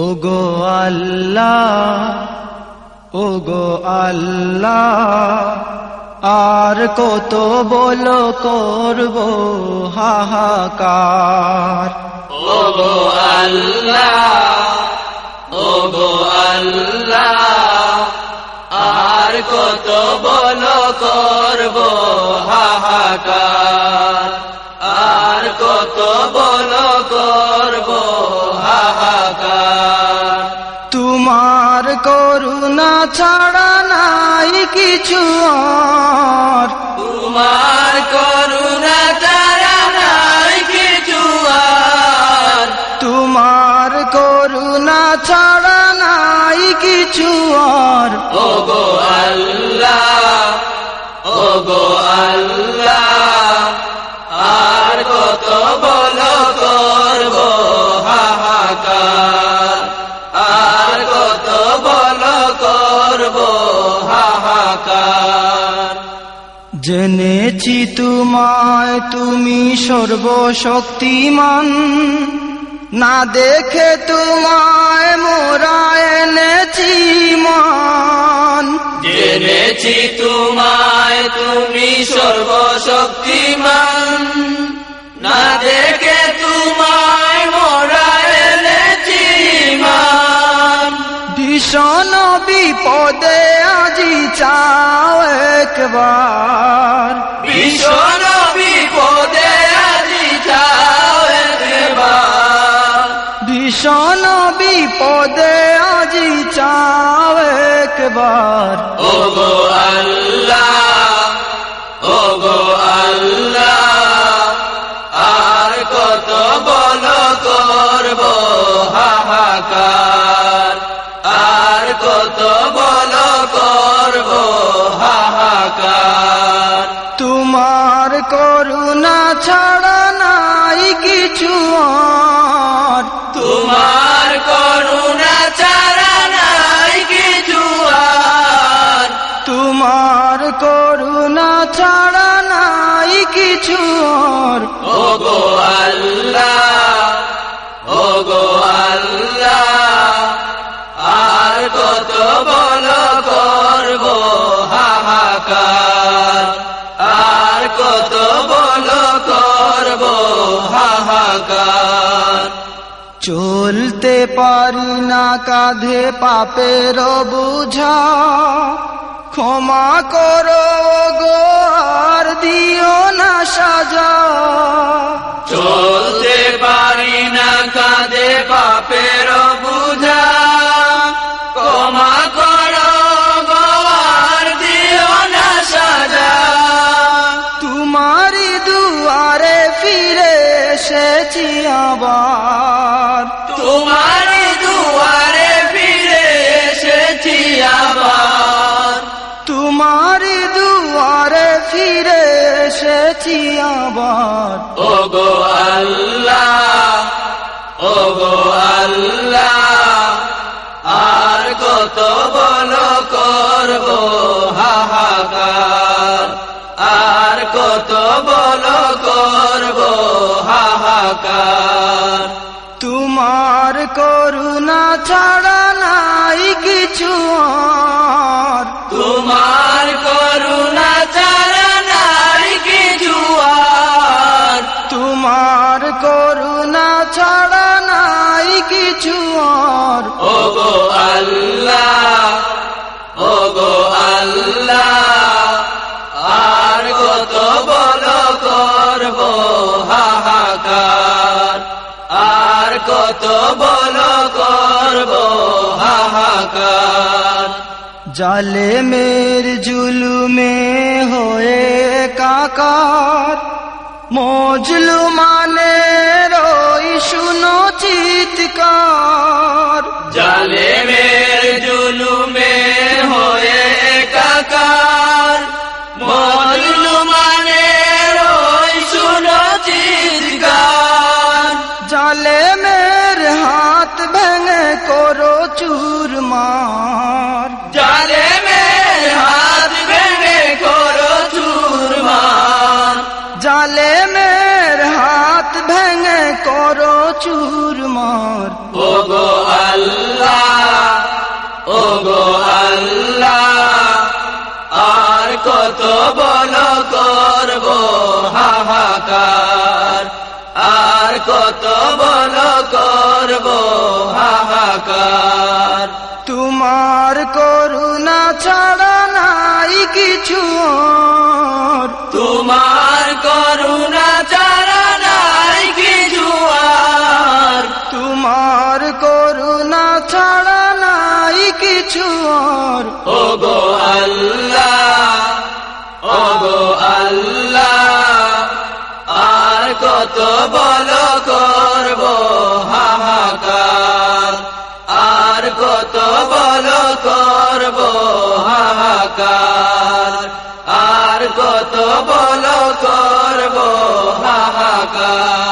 ওগো আল্লাহ ওগো আল্লাহ, আর কত বলো করব হাহাকার। ওগো আল্লাহ ওগো আল্লাহ, আর কত বল তোমার করুণা ছাড়া নাই কিছু আর। তোমার করুণা তারা নাই কিছু আর। তোমার করুণা ছাড়া নাই কিছু আর। ওগো আল্লাহ ওগো আল্লাহ আর কত জেনেছি তোমায় তুমি সর্বশক্তিমান। না দেখে তোমায় মোরা এনেছি মান। জেনেছি তোমায় তুমি সর্বশক্তিমান। না দেখে তোমায় মোরা এনেছি মান। ভীষণ বিপদে আজি চাও একবার ভীষণ বিপদে আজি যাও একবার ভীষণ বিপদে আজি চাও একবার। ওগো আল্লাহ ওগো আল্লাহ আর কত বল করব হাহাকার। নাই কিছু আর ওগো আল্লাহ ওগো আল্লাহ আর কত বল করব হাহাকার? আর কত বল করব হাহাকার? চলতে পারি না কাঁধে পাপের বুঝা। ক্ষমা করো গো দিও না সাজা। চলতে পারি না কাঁদে পাপের বুঝা। ক্ষমা করো গোয়ার দিও না সাজা। তোমারি দুয়ারে ফিরে এসেছি আবার। ফিরে এসেছি আবার। ওগো আল্লাহ ওগো আল্লাহ আর কত বল করব হাহাকার। আর কত বল করব হাহাকার। তোমার করুণা ছাড়া নাই কিছু আর ওগো আল্লাহ ওগো আল্লাহ আর কত বল করব হাহাকার? আর কত বল করব হাহাকার? জালে মের জুলুমে হয়ে কাকার মজলু মানে শুনো চিৎকার। জালে মের জুলুমে হয়ে কাকার মজলু মানে রই শুনো চিৎকার। জালে মের হাত ভেঙে করো চুরমার। ওগো আল্লাহ ও গো আল্লাহ, আর কত বল করব হাহাকার, আর কত বল করব হাহাকার। তোমার করুণা ছাড়া নাই কিছু কিছু আর। ও গো আল্লাহ ও গো আল্লাহ, আর কত বল করব হাহাকার। আর কত বল করব হাহাকার। আর কত বল করব হাহাকার।